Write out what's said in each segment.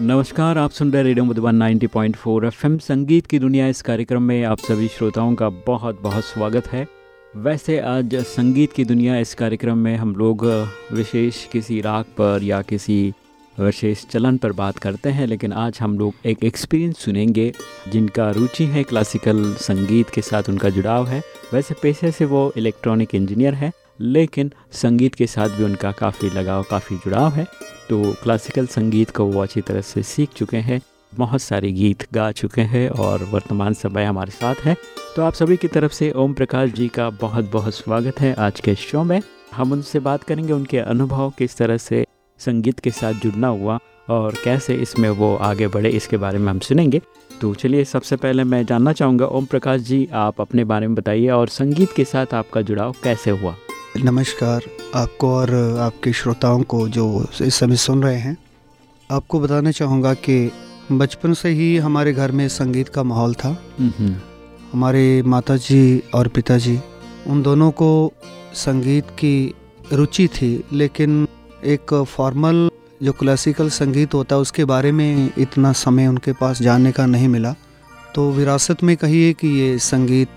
नमस्कार, आप सुन रहे रेडियो मधुबन 90.4 एफएम। संगीत की दुनिया इस कार्यक्रम में आप सभी श्रोताओं का बहुत बहुत स्वागत है। वैसे आज संगीत की दुनिया इस कार्यक्रम में हम लोग विशेष किसी राग पर या किसी विशेष चलन पर बात करते हैं, लेकिन आज हम लोग एक एक्सपीरियंस सुनेंगे जिनका रुचि है क्लासिकल संगीत के साथ उनका जुड़ाव है। वैसे पेशे से वो इलेक्ट्रॉनिक इंजीनियर है। लेकिन संगीत के साथ भी उनका काफ़ी लगाव, काफ़ी जुड़ाव है। तो क्लासिकल संगीत को वो अच्छी तरह से सीख चुके हैं, बहुत सारे गीत गा चुके हैं और वर्तमान समय हमारे साथ है। तो आप सभी की तरफ़ से ओम प्रकाश जी का बहुत बहुत स्वागत है आज के शो में। हम उनसे बात करेंगे, उनके अनुभव किस तरह से संगीत के साथ जुड़ना हुआ और कैसे इसमें वो आगे बढ़े, इसके बारे में हम सुनेंगे। तो चलिए, सबसे पहले मैं जानना चाहूँगा, ओम प्रकाश जी, आप अपने बारे में बताइए और संगीत के साथ आपका जुड़ाव कैसे हुआ? नमस्कार। आपको और आपके श्रोताओं को जो इस समय सुन रहे हैं आपको बताना चाहूँगा कि बचपन से ही हमारे घर में संगीत का माहौल था। हमारे माता जी और पिताजी उन दोनों को संगीत की रुचि थी लेकिन एक फॉर्मल जो क्लासिकल संगीत होता है उसके बारे में इतना समय उनके पास जानने का नहीं मिला। तो विरासत में कहिए कि ये संगीत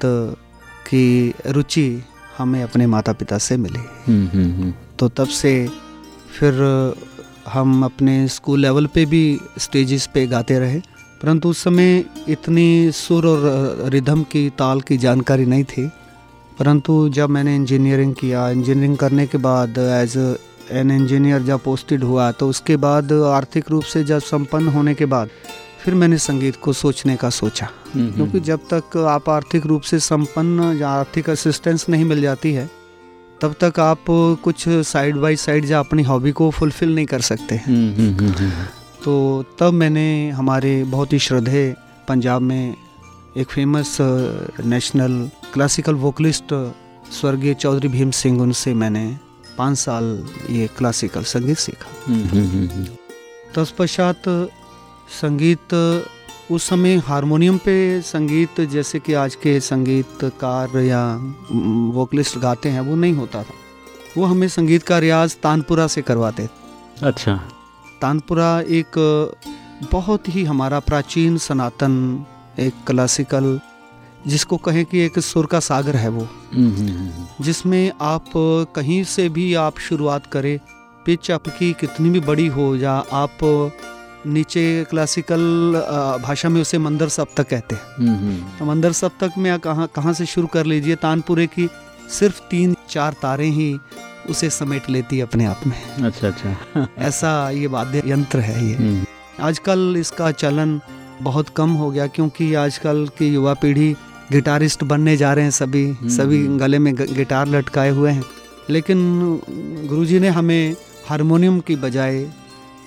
की रुचि हमें अपने माता पिता से मिली। हम्म, हम्म, हम्म। तो तब से फिर हम अपने स्कूल लेवल पे भी स्टेजेस पे गाते रहे। परंतु उस समय इतनी सुर और रिदम की ताल की जानकारी नहीं थी। परंतु जब मैंने इंजीनियरिंग किया इंजीनियरिंग करने के बाद एज एन इंजीनियर जब पोस्टेड हुआ तो उसके बाद आर्थिक रूप से जब संपन्न होने के बाद फिर मैंने संगीत को सोचने का सोचा। हम्म, हम्म, क्योंकि हम्म। जब तक आप आर्थिक रूप से संपन्न या आर्थिक असिस्टेंस नहीं मिल जाती है तब तक आप कुछ साइड बाय साइड या अपनी हॉबी को फुलफिल नहीं कर सकते। हैं तो तब मैंने हमारे बहुत ही श्रद्धे पंजाब में एक फ़ेमस नेशनल क्लासिकल वोकलिस्ट स्वर्गीय चौधरी भीम सिंह उनसे मैंने पाँच साल ये क्लासिकल संगीत सीखा। तत्पश्चात संगीत उस समय हारमोनियम पे संगीत जैसे कि आज के संगीतकार या वोकलिस्ट गाते हैं वो नहीं होता था। वो हमें संगीत का रियाज तानपुरा से करवाते अच्छा। तानपुरा एक बहुत ही हमारा प्राचीन सनातन एक क्लासिकल जिसको कहें कि एक सुर का सागर है वो। हम्म, हम्म, हम्म, जिसमें आप कहीं से भी आप शुरुआत करें पिच आपकी कितनी भी बड़ी हो या आप नीचे क्लासिकल भाषा में उसे मंदर सप्तक कहते हैं। हम्म, हम्म। तो मंदर सप्तक में कहाँ कहाँ से शुरू कर लीजिए? तानपुरे की सिर्फ़ तीन चार तारें ही उसे समेट लेती अपने आप में। अच्छा अच्छा। ऐसा ये वाद्य यंत्र है ये। हम्म। आजकल इसका चलन बहुत कम हो गया क्योंकि आजकल की युवा पीढ़ी गिटारिस्ट बनने जा रहे हैं सभी। सभी गले में गिटार लटकाए हुए हैं। लेकिन गुरुजी ने हमें हारमोनियम की बजाय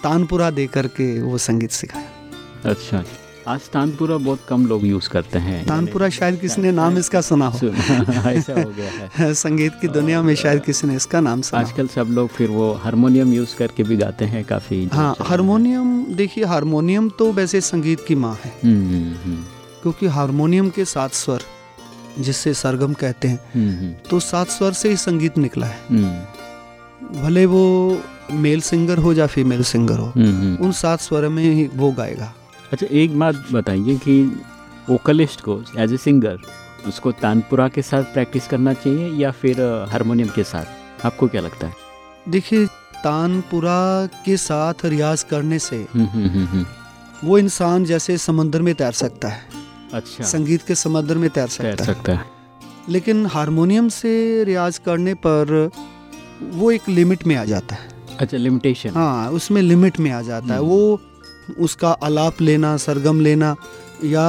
तानपुरा दे करके वो संगीत सिखाया। अच्छा। आज तानपुरा बहुत कम लोग यूज़ करते हैं तानपुरा शायद किसी ने नाम इसका सुना हो। ऐसा हो गया है। संगीत की दुनिया में शायद किसी ने इसका नाम सुना आजकल सब लोग फिर वो हारमोनियम यूज़ करके भी गाते हैं काफ़ी हाँ हारमोनियम देखिए हारमोनियम तो वैसे संगीत की माँ है। हम्म, हम्म, हम्म। क्योंकि हारमोनियम के सात स्वर जिससे सरगम कहते हैं तो सात स्वर से ही संगीत निकला है। भले वो मेल सिंगर हो या फीमेल सिंगर हो हम्म, हम्म। उन सात स्वर में ही वो गाएगा। अच्छा एक बात बताइए कि वोकलिस्ट को एज ए सिंगर उसको तानपुरा के साथ प्रैक्टिस करना चाहिए या फिर हारमोनियम के साथ? आपको क्या लगता है? देखिए तानपुरा के साथ रियाज करने से हम्म, वो इंसान जैसे समंदर में तैर सकता है। अच्छा। संगीत के समंदर में तैर सकता, तैर सकता है।, है लेकिन हारमोनियम से रियाज करने पर वो एक लिमिट में आ जाता है। अच्छा लिमिटेशन हाँ उसमें लिमिट में आ जाता है। हम्म। वो उसका आलाप लेना सरगम लेना या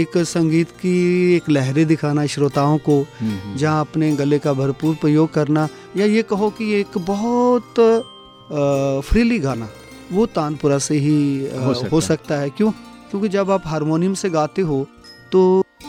एक संगीत की एक लहरें दिखाना श्रोताओं को हम्म, हम्म। जहाँ अपने गले का भरपूर प्रयोग करना या ये कहो कि एक बहुत फ्रीली गाना वो तानपुरा से ही हो सकता, हो सकता है। क्यों? क्योंकि जब आप हारमोनियम से गाते हो तो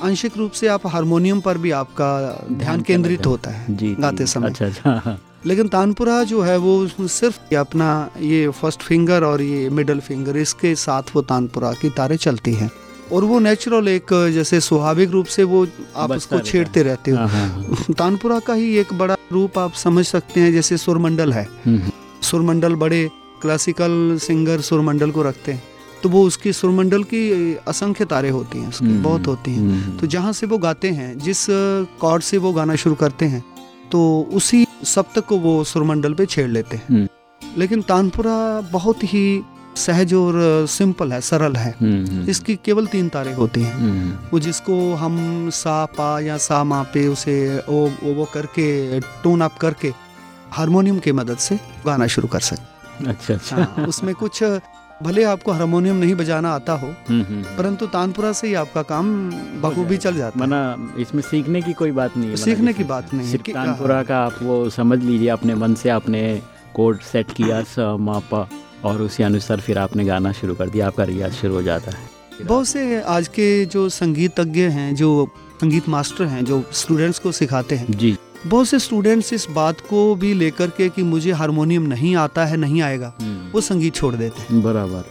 आंशिक रूप से आप हारमोनियम पर भी आपका ध्यान केंद्रित होता है जी, गाते समय। अच्छा अच्छा। लेकिन तानपुरा जो है वो सिर्फ़ अपना ये फ़र्स्ट फिंगर और ये मिडल फिंगर इसके साथ वो तानपुरा की तारे चलती हैं। और वो नेचुरल एक जैसे स्वाभाविक रूप से वो आप उसको छेड़ते रहते हो। हाँ, हाँ, हाँ। तानपुरा का ही एक बड़ा रूप आप समझ सकते हैं जैसे सुरमंडल है। हम्म, हम्म। सुरमंडल बड़े क्लासिकल सिंगर सुरमंडल को रखते हैं। तो वो उसकी सुरमंडल की असंख्य तारे होती हैं उसकी हम्म, बहुत होती हैं। तो जहाँ से वो गाते हैं जिस कॉर्ड से वो गाना शुरू करते हैं तो उसी सप्तक को वो सुरमंडल पे छेड़ लेते हैं। हम्म। लेकिन तानपुरा बहुत ही सहज और सिंपल है सरल है। हम्म, हम्म, इसकी केवल तीन तारे होती हैं। वो जिसको हम सा पा या सा मा पे उसे वो वो, वो करके टोन अप करके हारमोनियम की मदद से गाना शुरू कर सकते अच्छा अच्छा। हाँ, उसमें कुछ भले आपको हारमोनियम नहीं बजाना आता हो हम्म, हम्म, परंतु तानपुरा से ही आपका काम बखूबी चल जाता है। मना इसमें सीखने की कोई बात नहीं है सीखने की बात नहीं है तानपुरा का आप वो समझ लीजिए अपने मन से आपने कोड सेट किया स मा पा और उसी अनुसार फिर आपने गाना शुरू कर दिया आपका रियाज शुरू हो जाता है। बहुत से आज के जो संगीतज्ञ हैं जो संगीत मास्टर हैं जो स्टूडेंट्स को सिखाते हैं जी। बहुत से स्टूडेंट्स इस बात को भी लेकर के कि मुझे हारमोनियम नहीं आता है नहीं आएगा हम्म, वो संगीत छोड़ देते हैं। बराबर।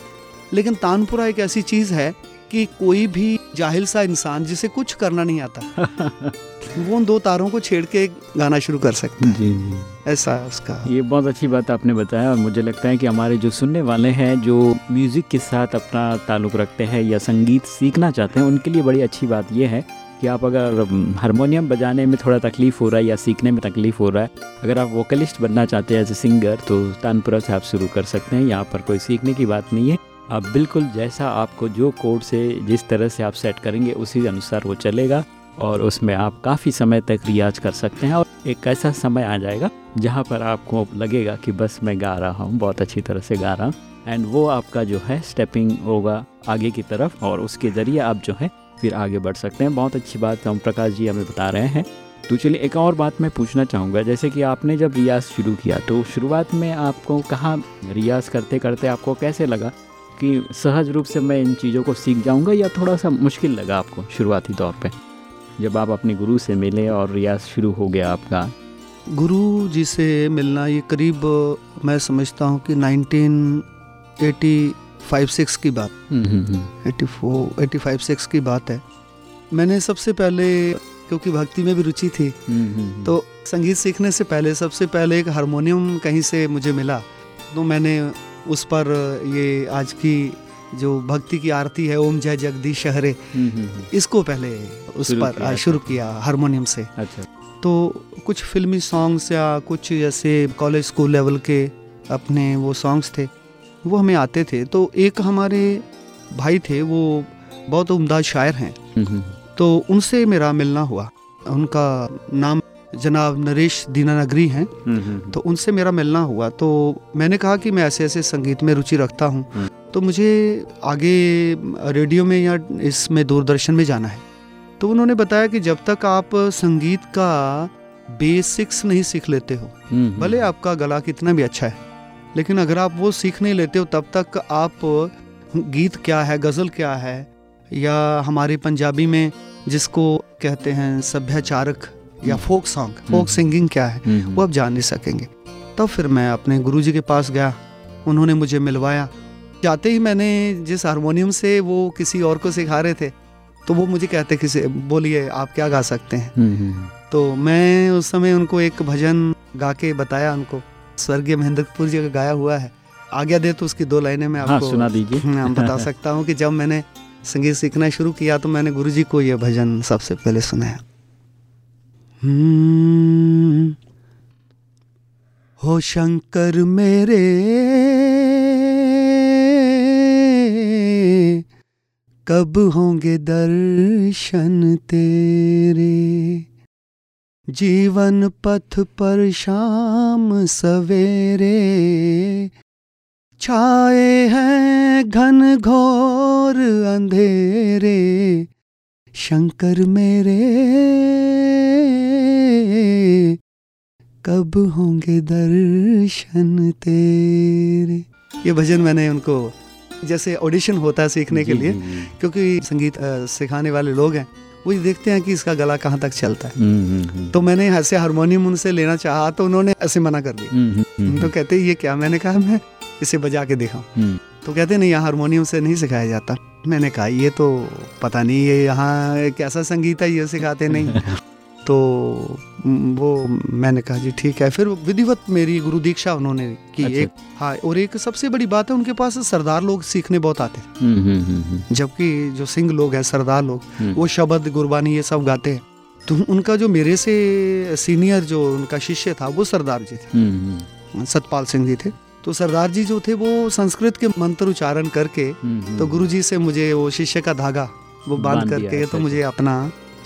लेकिन तानपुरा एक ऐसी चीज़ है कि कोई भी जाहिल सा इंसान जिसे कुछ करना नहीं आता वो उन दो तारों को छेड़ के गाना शुरू कर सकते है। जी जी। ऐसा है उसका। ये बहुत अच्छी बात आपने बताया और मुझे लगता है कि हमारे जो सुनने वाले हैं जो म्यूज़िक के साथ अपना ताल्लुक़ रखते हैं या संगीत सीखना चाहते हैं उनके लिए बड़ी अच्छी बात यह है कि आप अगर हारमोनियम बजाने में थोड़ा तकलीफ़ हो रहा है या सीखने में तकलीफ़ हो रहा है, अगर आप वोकलिस्ट बनना चाहते हैं एज ए सिंगर तो तानपुरा से आप शुरू कर सकते हैं। यहाँ पर कोई सीखने की बात नहीं है। आप बिल्कुल जैसा आपको जो कोड से, जिस तरह से आप सेट करेंगे, उसी अनुसार वो चलेगा और उसमें आप काफ़ी समय तक रियाज कर सकते हैं और एक ऐसा समय आ जाएगा, जहाँ पर आपको लगेगा कि बस मैं गा रहा हूँ, बहुत अच्छी तरह से गा रहा हूँ। एंड वो आपका जो है स्टेपिंग होगा आगे की तरफ़ और उसके ज़रिए आप जो है फिर आगे बढ़ सकते हैं। बहुत अच्छी बात ओम प्रकाश जी हमें बता रहे हैं। तो चलिए एक और बात मैं पूछना चाहूँगा। जैसे कि आपने जब रियाज शुरू किया तो शुरुआत में आपको कहाँ रियाज करते करते आपको कैसे लगा कि सहज रूप से मैं इन चीज़ों को सीख जाऊँगा या थोड़ा सा मुश्किल लगा आपको शुरुआती तौर पर जब आप अपने गुरु से मिले और रियाज शुरू हो गया आपका। गुरु जी से मिलना ये करीब, मैं समझता हूँ कि 1985 सिक्स की बात। हम्म, हम्म, हम्म, 84 85 सिक्स की बात है। मैंने सबसे पहले क्योंकि भक्ति में भी रुचि थी हम्म, हम्म, तो संगीत सीखने से पहले सबसे पहले एक हारमोनियम कहीं से मुझे मिला। तो मैंने उस पर ये आज की जो भक्ति की आरती है ओम जय जगदीश शहरे हम्म, हम्म, हम्म, इसको पहले उस पर। शुरू किया हारमोनियम से। अच्छा। तो कुछ फिल्मी सॉन्ग्स या कुछ जैसे कॉलेज स्कूल लेवल के अपने वो सॉन्ग्स थे। वो हमें आते थे। तो एक हमारे भाई थे वो बहुत उम्दा शायर हैं। हम्म, हम्म, तो उनसे मेरा मिलना हुआ। उनका नाम जनाब नरेश दीनानगरी हैं। हम्म, तो उनसे मेरा मिलना हुआ। तो मैंने कहा कि मैं ऐसे ऐसे संगीत में रुचि रखता हूँ। तो मुझे आगे रेडियो में या इसमें दूरदर्शन में जाना है। तो उन्होंने बताया कि जब तक आप संगीत का बेसिक्स नहीं सीख लेते हो भले आपका गला कितना भी अच्छा है। लेकिन अगर आप वो सीख नहीं लेते हो तब तक आप गीत क्या है गज़ल क्या है या हमारे पंजाबी में जिसको कहते हैं सभ्याचारक या फोक सॉन्ग हम्म। फोक सिंगिंग क्या है हम्म, वो आप जान नहीं सकेंगे। तब तो फिर मैं अपने गुरुजी के पास गया उन्होंने मुझे मिलवाया। जाते ही मैंने जिस हारमोनियम से वो किसी और को सिखा रहे थे तो वो मुझे कहते किसी बोलिए आप क्या गा सकते हैं? हम्म, हम्म, तो मैं उस समय उनको एक भजन गा के बताया उनको स्वर्गीय महेंद्रपुर जी का गाया हुआ है आज्ञा दे तो उसकी दो लाइनें मैं हाँ आपको सुना दीजिए। हाँ, बता सकता हूँ कि जब मैंने संगीत सीखना शुरू किया तो मैंने गुरु जी को यह भजन सबसे पहले सुनाया। हम्म, हो शंकर मेरे कब होंगे दर्शन तेरे? जीवन पथ पर शाम सवेरे। छाए हैं घन घोर अंधेरे। शंकर मेरे कब होंगे दर्शन तेरे? ये भजन मैंने उनको जैसे ऑडिशन होता है सीखने के लिए। क्योंकि संगीत सिखाने वाले लोग हैं। वो देखते हैं कि इसका गला कहाँ तक चलता है। नहीं, हम्म, हम्म, तो मैंने ऐसे हारमोनियम उनसे लेना चाहा तो उन्होंने ऐसे मना कर दिया। हम्म, हम्म, हम्म, तो कहते ये क्या? मैंने कहा मैं इसे बजा के दिखाऊँ। हम्म, तो कहते नहीं यहाँ हारमोनियम से नहीं सिखाया जाता। मैंने कहा ये तो पता नहीं ये यहाँ कैसा संगीत है ये सिखाते नहीं। तो वो मैंने कहा जी ठीक है। फिर विधिवत मेरी गुरु दीक्षा उन्होंने की अच्छा। एक हाँ और एक सबसे बड़ी बात है उनके पास सरदार लोग सीखने बहुत आते थे हम्म, हम्म, हम्म, जबकि जो सिंह लोग हैं सरदार लोग वो शब्द गुरबानी ये सब गाते हैं। तो उनका जो मेरे से सीनियर जो उनका शिष्य था वो सरदार जी थे। सतपाल सिंह जी थे। तो सरदार जी जो थे वो संस्कृत के मंत्र उच्चारण करके तो गुरु जी से मुझे वो शिष्य का धागा वो बाँध करके तो अच्छा, मुझे अच्छा। अपना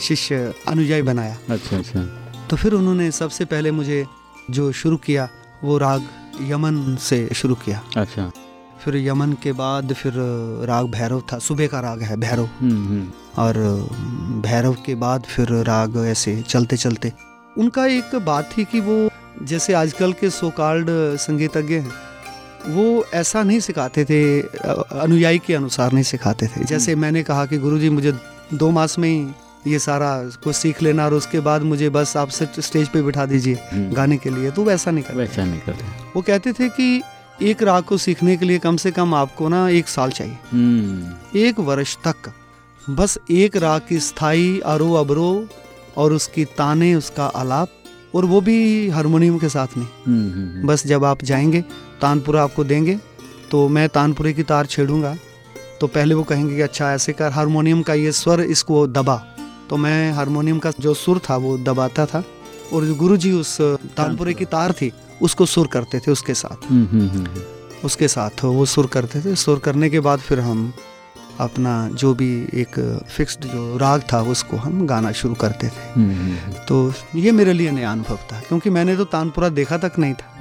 शिष्य अनुयायी बनाया। अच्छा अच्छा। तो फिर उन्होंने सबसे पहले मुझे जो शुरू किया वो राग यमन से शुरू किया। अच्छा। फिर यमन के बाद फिर राग भैरव था सुबह का राग है भैरव। हम्म, हम्म। और भैरव के बाद फिर राग ऐसे चलते चलते। उनका एक बात थी कि वो जैसे आजकल के सोकाल्ड संगीतज्ञ हैं वो ऐसा नहीं सिखाते थे अनुयायी के अनुसार नहीं सिखाते थे। जैसे हम्म। मैंने कहा कि गुरुजी मुझे दो मास में ही ये सारा कुछ सीख लेना और उसके बाद मुझे बस आप स्टेज पे बिठा दीजिए हम्म। गाने के लिए। तो वैसा नहीं करते। वैसा नहीं करते। वो कहते थे कि एक राग को सीखने के लिए कम से कम आपको ना एक साल चाहिए। हम्म। एक वर्ष तक। बस एक राग की स्थायी अरो अबरो और उसकी ताने उसका आलाप और वो भी हारमोनियम के साथ नहीं हम्म, बस जब आप जाएँगे तानपुरा आपको देंगे तो मैं तानपुरे की तार छेड़ूँगा। तो पहले वो कहेंगे कि अच्छा ऐसे कर हारमोनियम का ये स्वर इसको दबा। तो मैं हारमोनियम का जो सुर था वो दबाता था और गुरु जी उस तानपुरे की तार थी उसको सुर करते थे उसके साथ। हम्म, हम्म, हम्म, उसके साथ वो सुर करते थे। सुर करने के बाद फिर हम अपना जो भी एक फिक्स्ड जो राग था उसको हम गाना शुरू करते थे। तो ये मेरे लिए नया अनुभव था क्योंकि मैंने तो तानपुरा देखा तक नहीं था।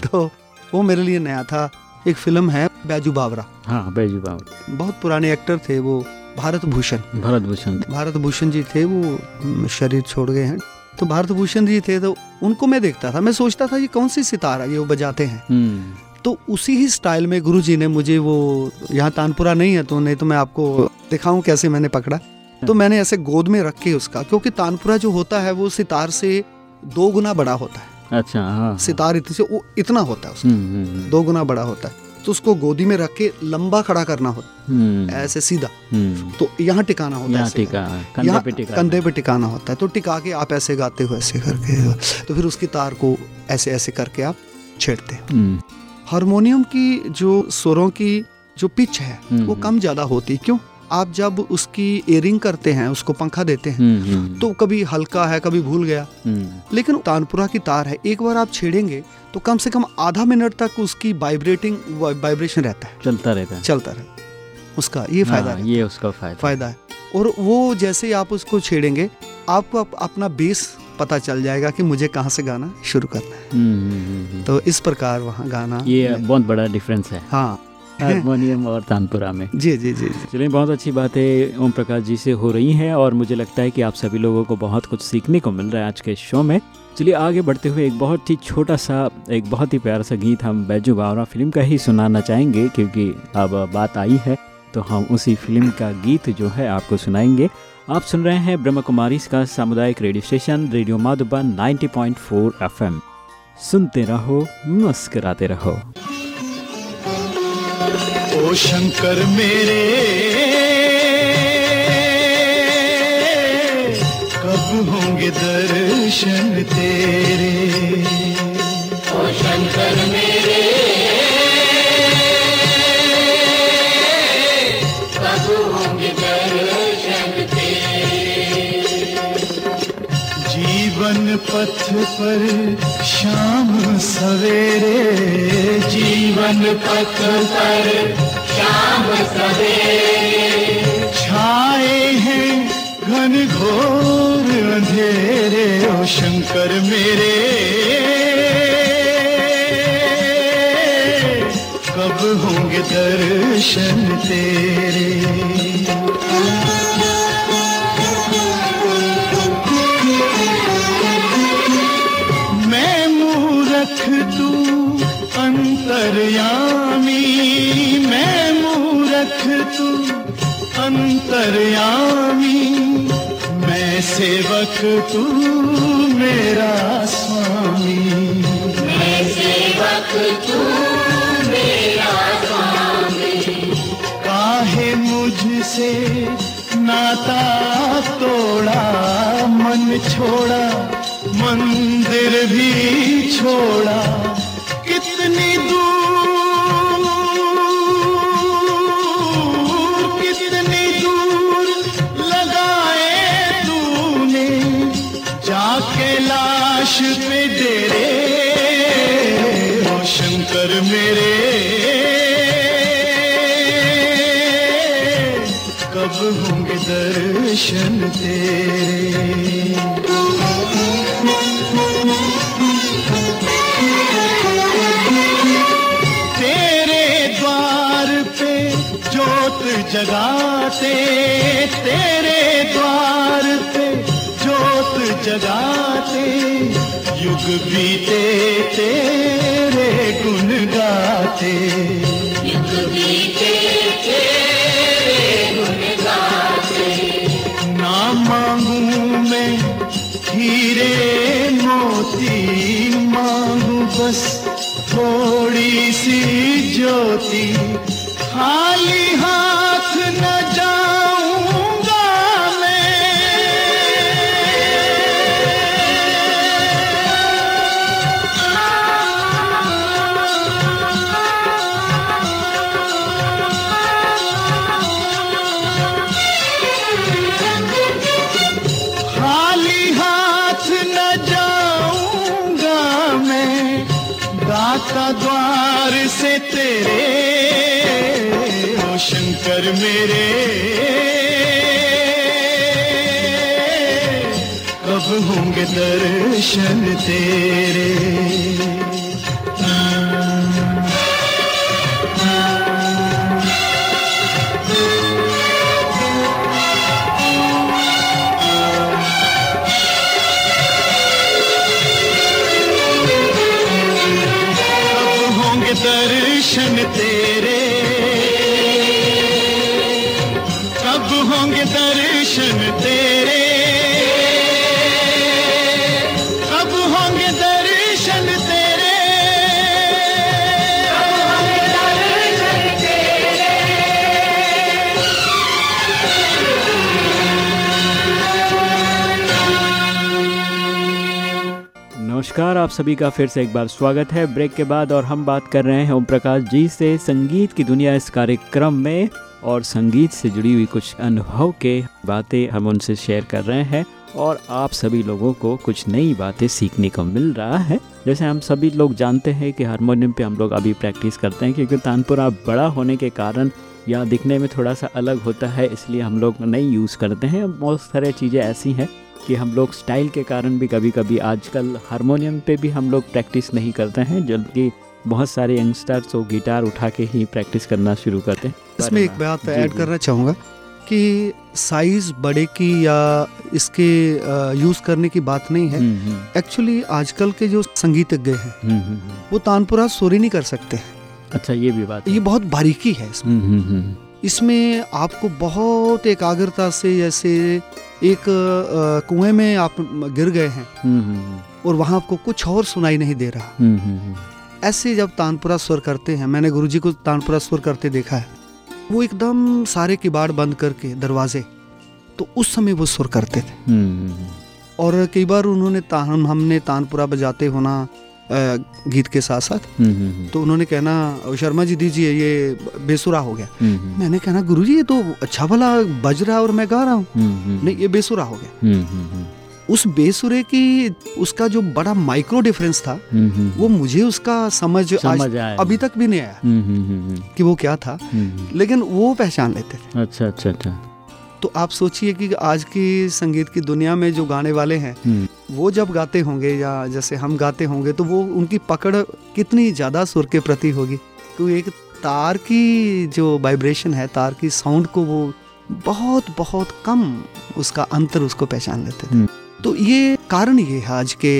तो वो मेरे लिए नया था। एक फ़िल्म है बैजू बावरा। हाँ बैजू बावरा। बहुत पुराने एक्टर थे वो। भारत भूषण भारत भूषण भारत भूषण जी थे वो शरीर छोड़ गए हैं। तो भारत भूषण जी थे तो उनको मैं देखता था। मैं सोचता था ये कौन सी सितारा ये वो बजाते हैं। हम्म। तो उसी ही स्टाइल में गुरु जी ने मुझे वो यहाँ तानपुरा नहीं है तो नहीं तो मैं आपको दिखाऊँ कैसे मैंने पकड़ा। तो मैंने ऐसे गोद में रख के उसका क्योंकि तानपुरा जो होता है वो सितार से दो गुना बड़ा होता है। अच्छा हाँ, सितार इतने से वो इतना होता है उसका। हम्म, हम्म, दो गुना बड़ा होता है। तो उसको गोदी में रख के लंबा खड़ा करना होता हम्म। ऐसे सीधा। हम्म। तो यहाँ टिकाना होता है यहाँ कंधे पे टिकाना। होता है। तो टिका के आप ऐसे गाते हो ऐसे करके। तो फिर उसकी तार को ऐसे ऐसे करके आप छेड़ते हो। हम्म। हारमोनियम की जो स्वरों की जो पिच है वो कम ज़्यादा होती क्यों? आप जब उसकी एयरिंग करते हैं उसको पंखा देते हैं हम्म, हम्म। तो कभी हल्का है कभी भूल गया। हम्म। लेकिन तानपुरा की तार है एक बार आप छेड़ेंगे तो कम से कम आधा मिनट तक उसकी वाइब्रेटिंग वाइब्रेशन रहता है। चलता रहता है। चलता रहता उसका ये फ़ायदा है। ये उसका फ़ायदा फ़ायदा है। और वो जैसे ही आप उसको छेड़ेंगे आपको आप, अपना बेस पता चल जाएगा कि मुझे कहाँ से गाना शुरू करना है। तो इस प्रकार वहाँ गाना ये बहुत बड़ा डिफरेंस है। हाँ। हारमोनियम और तानपुरा में। जी जी जी चलिए बहुत अच्छी बातें ओम प्रकाश जी से हो रही हैं और मुझे लगता है कि आप सभी लोगों को बहुत कुछ सीखने को मिल रहा है आज के शो में। चलिए आगे बढ़ते हुए एक बहुत ही छोटा सा एक बहुत ही प्यारा सा गीत हम बैजू बावरा फ़िल्म का ही सुनाना चाहेंगे क्योंकि अब बात आई है तो हम उसी फ़िल्म का गीत जो है आपको सुनाएँगे। आप सुन रहे हैं ब्रह्म कुमारी का सामुदायिक radio station radio Madhuban 90.4 FM. सुनते रहो मुस्कराते रहो। ओ शंकर मेरे कब होंगे दर्शन तेरे? ओ शंकर मेरे पथ पर शाम सवेरे, जीवन पथ पर शाम सवेरे। छाए हैं घन घोर अंधेरे, ओ शंकर मेरे। कब होंगे दर्शन तेरे? सेवक तू मेरा स्वामी। मैं सेवक तू मेरा स्वामी। काहे मुझसे नाता तोड़ा मन छ मंदिर भी छोड़ा। दर्शन तेरे द्वार पे जोत जगाते, तेरे द्वार पे जोत जगाते, युग बीते तेरे गुण गाते। युग बीते तेरे हीरे मोती मांगू बस थोड़ी सी ज्योति खाली दर्शन तेरे। दर्शन तेरे। कब होंगे दर्शन तेरे। नमस्कार, आप सभी का फिर से एक बार स्वागत है। ब्रेक के बाद और हम बात कर रहे हैं ओम प्रकाश जी से संगीत की दुनिया इस कार्यक्रम में और संगीत से जुड़ी हुई कुछ अनुभव के बातें हम उनसे शेयर कर रहे हैं और आप सभी लोगों को कुछ नई बातें सीखने को मिल रहा है। जैसे हम सभी लोग जानते हैं कि हारमोनियम पे हम लोग अभी प्रैक्टिस करते हैं क्योंकि तानपुरा बड़ा होने के कारण या दिखने में थोड़ा सा अलग होता है, इसलिए हम लोग नहीं यूज़ करते हैं। बहुत सारे चीज़ें ऐसी हैं कि हम लोग स्टाइल के कारण भी कभी कभी आजकल हारमोनियम पे भी हम लोग प्रैक्टिस नहीं करते हैं जबकि बहुत सारे यंगस्टर्स वो गिटार उठा के ही प्रैक्टिस करना शुरू करते हैं। इसमें एक बात ऐड करना चाहूँगा कि साइज़ बड़े की या इसके यूज़ करने की बात नहीं है। हम्म, हम्म, एक्चुअली आजकल के जो संगीतज्ञ हैं हम्म। वो तानपुरा सोरी नहीं कर सकते। हैं अच्छा ये भी बात ये बहुत बारीकी है इसमें। इसमें आपको बहुत एकाग्रता से जैसे एक कुएँ में आप गिर गए हैं। हम्म, हम्म, और वहाँ आपको कुछ और सुनाई नहीं दे रहा। हम्म, हम्म, हम्म। ऐसे जब तानपुरा स्वर करते हैं मैंने गुरुजी को तानपुरा स्वर करते देखा है वो एकदम सारे किबाड़ बंद करके दरवाजे तो उस समय वो स्वर करते थे। हम्म, हम्म, और कई बार उन्होंने तान हमने तानपुरा बजाते होना गीत के साथ साथ। हम्म, हम्म, तो उन्होंने कहना शर्मा जी दीजिए ये बेसुरा हो गया। हम्म, हम्म, मैंने कहना गुरु जी ये तो अच्छा भला बज रहा है और मैं गा रहा हूँ। हम्म, हम्म, नहीं ये बेसुरा हो गया। हम्म, हम्म, हम्म, उस बेसुरे की उसका जो बड़ा माइक्रो डिफरेंस था हम्म, हम्म, वो मुझे उसका समझ, समझ आज अभी तक भी नहीं आया। हम्म, हम्म, हम्म, हम्म, कि वो क्या था। हम्म, लेकिन वो पहचान लेते थे। अच्छा अच्छा अच्छा। तो आप सोचिए कि आज की संगीत की दुनिया में जो गाने वाले हैं हम्म, वो जब गाते होंगे या जैसे हम गाते होंगे तो वो उनकी पकड़ कितनी ज़्यादा सुर के प्रति होगी? तो एक तार की जो वाइब्रेशन है तार की साउंड को वो बहुत बहुत कम उसका अंतर उसको पहचान लेते थे। हम्म। तो ये कारण ये है आज के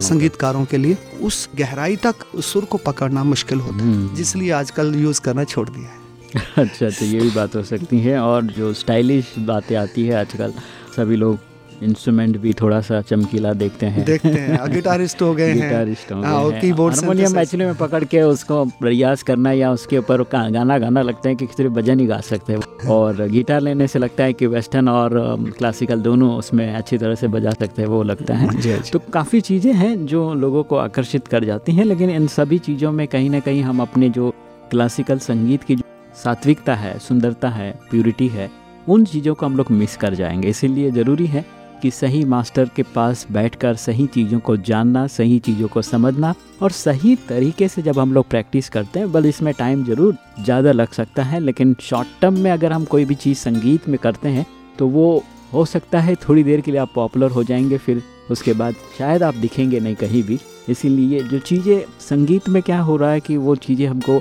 संगीतकारों के लिए उस गहराई तक उस सुर को पकड़ना मुश्किल होता है। हम्म, जिसलिए आजकल यूज़ करना छोड़ दिया है। अच्छा तो ये भी बात हो सकती है और जो स्टाइलिश बातें आती है आजकल सभी लोग इंस्ट्रूमेंट भी थोड़ा सा चमकीला देखते हैं। देखते हैं। गिटारिस्ट हो गए हैं। गिटारिस्ट हो गए कीबोर्ड हारमोनियम एक्चुअली में पकड़ के उसको रियाज करना या उसके ऊपर गाना गाना लगता है कि सिर्फ़ भजन ही गा सकते हैं। और गिटार लेने से लगता है कि वेस्टर्न और क्लासिकल दोनों उसमें अच्छी तरह से बजा सकते हैं वो लगता है। तो काफ़ी चीज़ें हैं जो लोगों को आकर्षित कर जाती हैं लेकिन इन सभी चीज़ों में कहीं ना कहीं हम अपने जो क्लासिकल संगीत की सात्विकता है सुंदरता है प्यूरिटी है उन चीज़ों को हम लोग मिस कर जाएँगे। इसीलिए ज़रूरी है कि सही मास्टर के पास बैठकर सही चीज़ों को जानना, सही चीज़ों को समझना और सही तरीके से जब हम लोग प्रैक्टिस करते हैं बल इसमें टाइम ज़रूर ज़्यादा लग सकता है, लेकिन शॉर्ट टर्म में अगर हम कोई भी चीज़ संगीत में करते हैं तो वो हो सकता है थोड़ी देर के लिए आप पॉपुलर हो जाएँगे, फिर उसके बाद शायद आप दिखेंगे नहीं कहीं भी। इसीलिए जो चीज़ें संगीत में क्या हो रहा है कि वो चीज़ें हमको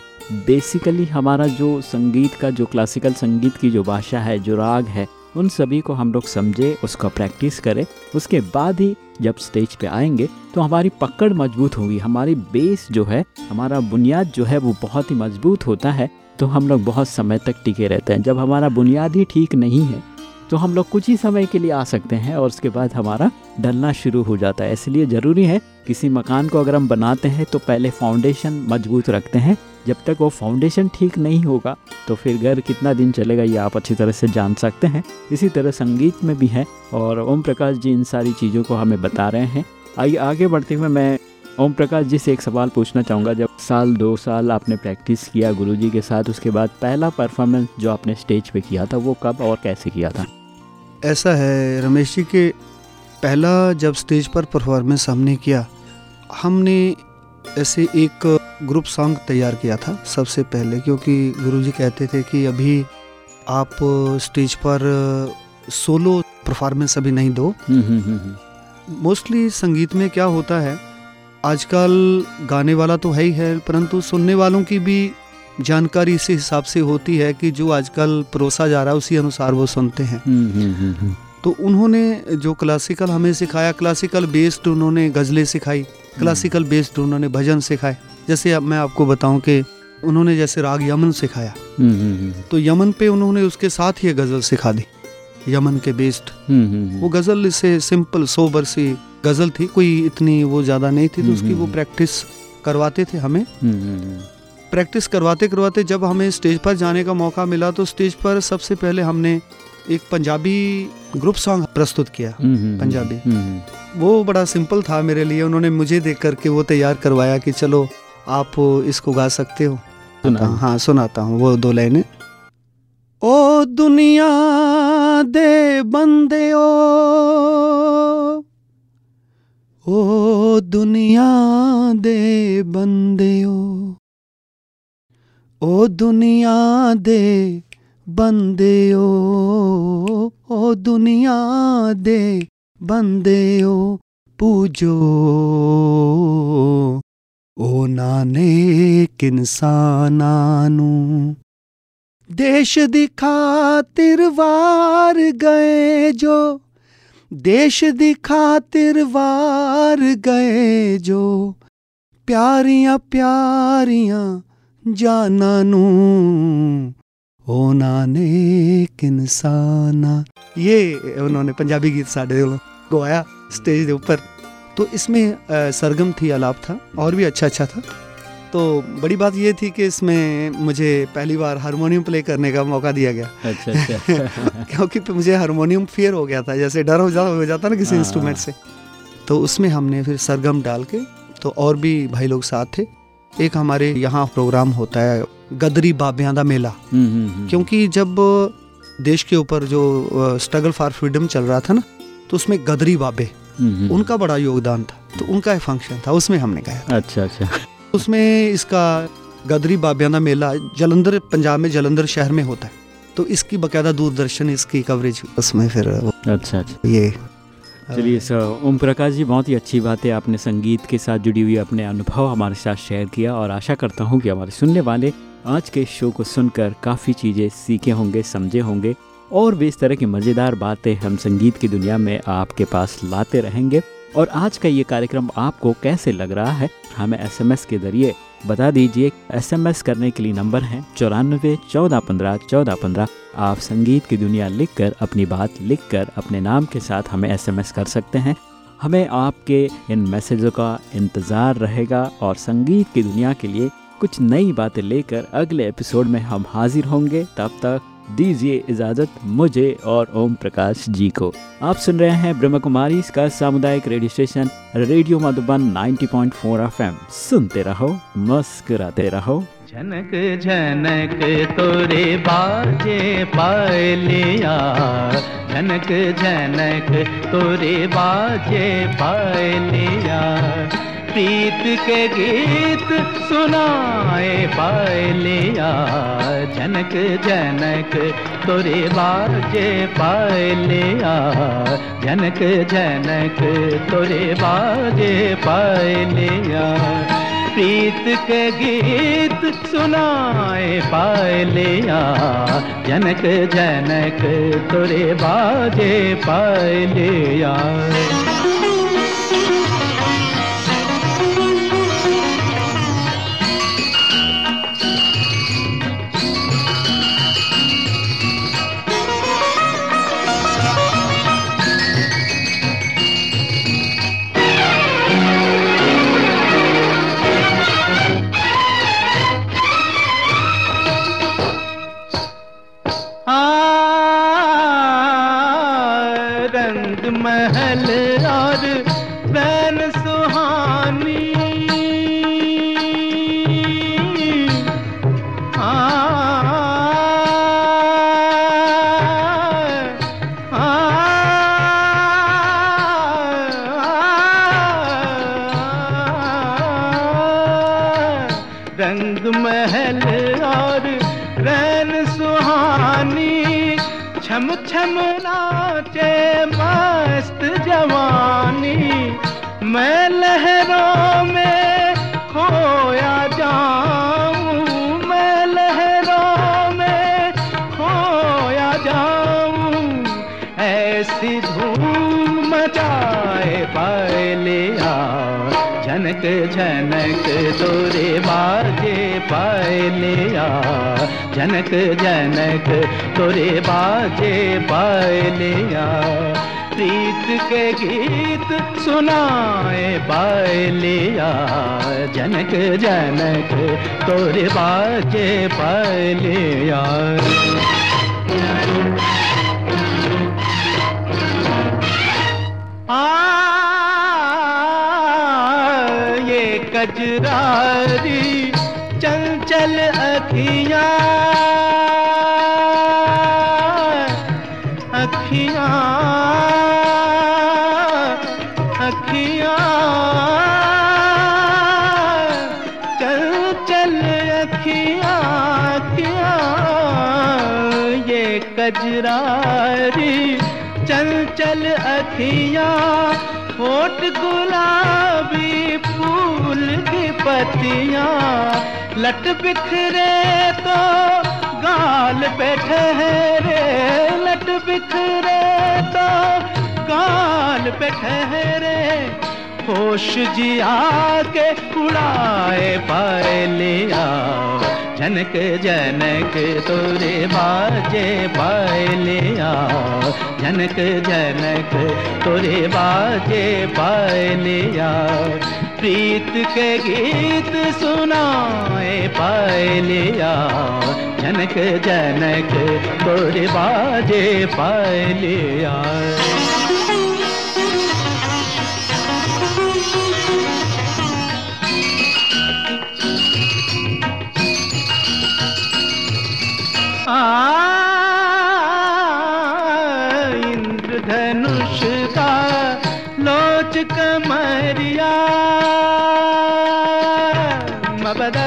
बेसिकली हमारा जो संगीत का, जो क्लासिकल संगीत की जो भाषा है, जो राग है उन सभी को हम लोग समझे, उसका प्रैक्टिस करें। उसके बाद ही जब स्टेज पे आएँगे तो हमारी पकड़ मज़बूत होगी। हमारी बेस जो है, हमारा बुनियाद जो है, वो बहुत ही मज़बूत होता है। तो हम लोग बहुत समय तक टिके रहते हैं। जब हमारा बुनियाद ही ठीक नहीं है तो हम लोग कुछ ही समय के लिए आ सकते हैं और उसके बाद हमारा डलना शुरू हो जाता है। इसलिए ज़रूरी है, किसी मकान को अगर हम बनाते हैं तो पहले फाउंडेशन मज़बूत रखते हैं। जब तक वो फाउंडेशन ठीक नहीं होगा तो फिर घर कितना दिन चलेगा ये आप अच्छी तरह से जान सकते हैं। इसी तरह संगीत में भी है, और ओम प्रकाश जी इन सारी चीज़ों को हमें बता रहे हैं। आइए, आगे बढ़ते हुए मैं ओम प्रकाश जी से एक सवाल पूछना चाहूँगा। जब साल, दो साल आपने प्रैक्टिस किया गुरुजी के साथ, उसके बाद पहला परफॉर्मेंस जो आपने स्टेज पे किया था, वो कब और कैसे किया था? ऐसा है, रमेश जी के पहला जब स्टेज पर परफॉर्मेंस हमने किया, हमने ऐसे एक ग्रुप सॉन्ग तैयार किया था सबसे पहले क्योंकि गुरुजी कहते थे कि अभी आप स्टेज पर सोलो परफॉर्मेंस अभी नहीं दो हम्म, हम्म, हम्म। मोस्टली संगीत में क्या होता है आजकल गाने वाला तो है ही है परंतु सुनने वालों की भी जानकारी इसी हिसाब से होती है कि जो आजकल परोसा जा रहा है उसी अनुसार वो सुनते हैं। तो उन्होंने जो क्लासिकल हमें सिखाया क्लासिकल बेस्ड उन्होंने गज़लें सिखाई क्लासिकल बेस्ड उन्होंने भजन सिखाए जैसे अब मैं आपको बताऊँ कि उन्होंने जैसे राग यमन सिखाया हम्म, हम्म, हम्म, तो यमन पे उन्होंने उसके साथ ही गज़ल सिखा दी यमन के बेस्ड हम्म, हम्म, हम्म। वो गज़ल इससे सिंपल सोबर सी गज़ल थी कोई इतनी वो ज़्यादा नहीं थी तो उसकी वो। प्रैक्टिस करवाते थे हमें हम्म, हम्म, हम्म। प्रैक्टिस करवाते करवाते जब हमें स्टेज पर जाने का मौका मिला तो स्टेज पर सबसे पहले हमने एक पंजाबी ग्रुप सॉन्ग प्रस्तुत किया पंजाबी। वो बड़ा सिंपल था मेरे लिए उन्होंने मुझे देख करके वो तैयार करवाया कि चलो आप इसको गा सकते हो? सुना। हाँ सुनाता हूँ। वो दो लाइनें। ओ दुनिया दे बंदे ओ। ओ दुनिया दे बंदे ओ। ओ दुनिया दे बंदे ओ। ओ दुनिया दे बंदे ओ। पूजो। ओ नानेक इंसानां ਨੂੰ देश दी खातिर वार गए जो देश दी खातिर वार गए जो प्यारियाँ प्यारियाँ जाना नू होना नेक इंसाना ये उन्होंने पंजाबी गीत साढ़े गवाया स्टेज के ऊपर तो इसमें सरगम थी आलाप था और भी अच्छा अच्छा था तो बड़ी बात ये थी कि इसमें मुझे पहली बार हारमोनियम प्ले करने का मौका दिया गया अच्छा अच्छा क्योंकि मुझे हारमोनियम फेयर हो गया था जैसे डर हो जाता हो जाता ना किसी हाँ। इंस्ट्रूमेंट से तो उसमें हमने फिर सरगम डाल के तो और भी भाई लोग साथ थे एक हमारे यहाँ प्रोग्राम होता है गदरी बाबियाँ दा मेला हम्म, हम्म, हम्म। क्योंकि जब देश के ऊपर जो स्ट्रगल फॉर फ्रीडम चल रहा था ना तो उसमें गदरी बाबे। उनका बड़ा योगदान था तो उनका एक फ़ंक्शन था उसमें हमने गाया। अच्छा अच्छा। उसमें इसका गदरी बाबियाँ दा मेला जलंधर पंजाब में जलंधर शहर में होता है तो इसकी बकायदा दूरदर्शन इसकी कवरेज उसमें फिर अच्छा अच्छा। ये चलिए सर ओम प्रकाश जी बहुत ही अच्छी बात है आपने संगीत के साथ जुड़ी हुई अपने अनुभव हमारे साथ शेयर किया और आशा करता हूँ कि हमारे सुनने वाले आज के शो को सुनकर काफ़ी चीज़ें सीखे होंगे समझे होंगे। और भी इस तरह की मज़ेदार बातें हम संगीत की दुनिया में आपके पास लाते रहेंगे। और आज का ये कार्यक्रम आपको कैसे लग रहा है, हमें एसएमएस के ज़रिए बता दीजिए। एसएमएस करने के लिए नंबर है चौरानवे, चौदह पंद्रह चौदह पंद्रह। आप संगीत की दुनिया लिखकर, अपनी बात लिखकर, अपने नाम के साथ हमें एसएमएस कर सकते हैं। हमें आपके इन मैसेजों का इंतज़ार रहेगा और संगीत की दुनिया के लिए कुछ नई बातें लेकर अगले एपिसोड में हम हाजिर होंगे। तब तक दीजिए इजाज़त मुझे और ओम प्रकाश जी को। आप सुन रहे हैं ब्रह्म कुमारी इसका सामुदायिक radio station, radio Madhuban 90.4 FM. सुनते रहो, मस्कराते रहो। झनक झनक, तोरे बाजे पायलिया झनक झनक, तोरे बाजे पायलिया प्रीत के गीत सुनाए पायलिया जनक जनक, तोरे बाजे पायलिया जनक जनक, तोरे बाजे पायलिया प्रीत के गीत सुनाए पायलिया जनक जनक, तोरे बाजे पायलिया रंग महल और रैन सुहानी। छम छम नाचे मस्त जवानी। मैं लहरों में खोया जाऊँ, मैं लहरों में खोया जाऊँ। ऐसी धूम मचाए पायले झनक झनक तोरे बाजे पायलिया। झनक झनक तोरे बाजे पायलिया। प्रीत के गीत सुनाए पायलिया। जनक जनक तोरे बाजे पायलिया। कजरारी चंचल अखियाँ। अखियाँ अखियाँ। चंचल अखियाँ अखियाँ। ये कजरारी चंचल अखियाँ। गुलाबी फूल की लट बिखरे तो गाल पे रे लट बिखरे तो गाल पे ठहरे। होश जिया के उड़ाए पाए लिया। जनक जनक तोरे बाजे पायलिया जनक जनक तोरे बाजे पायलिया प्रीत के गीत सुनाए पायलिया जनक जनक तोरे बाजे पायलिया इंद्रधनुष का लोच कमरिया। मबद।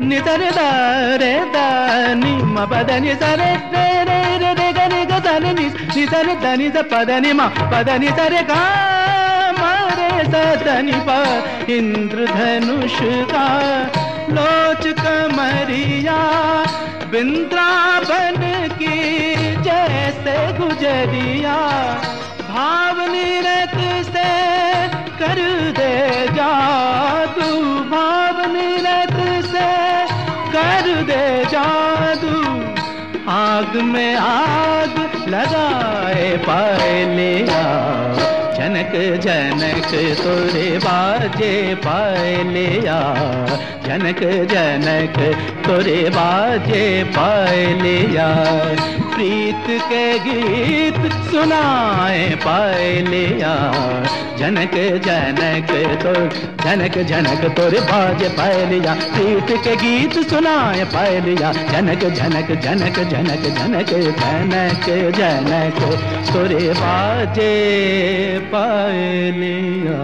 नितरे दारे दानी, मबद नितरे रे रे रे रे ग रे ग ध नि नितरे ध नि पद नि म पद नि तरे गा मरे स प। इंद्रधनुष का लोच कमरिया बिंद्रावन की जैसे गुजरिया। भाव निरत से कर दे जादू। भाव निरत से कर दे जादू। आग में आग लगाए पाए लिया जनक जनक तोरे बाजे पायलिया जनक जनक तोरे बाजे पायलिया प्रीत के गीत सुनाए पायलिया जनक जनक तो जनक जनक तोरे बाजे पायलिया प्रीत के गीत सुनाए पायलिया जनक जनक जनक जनक जनक जनक जनक तोरे बाजे पायलिया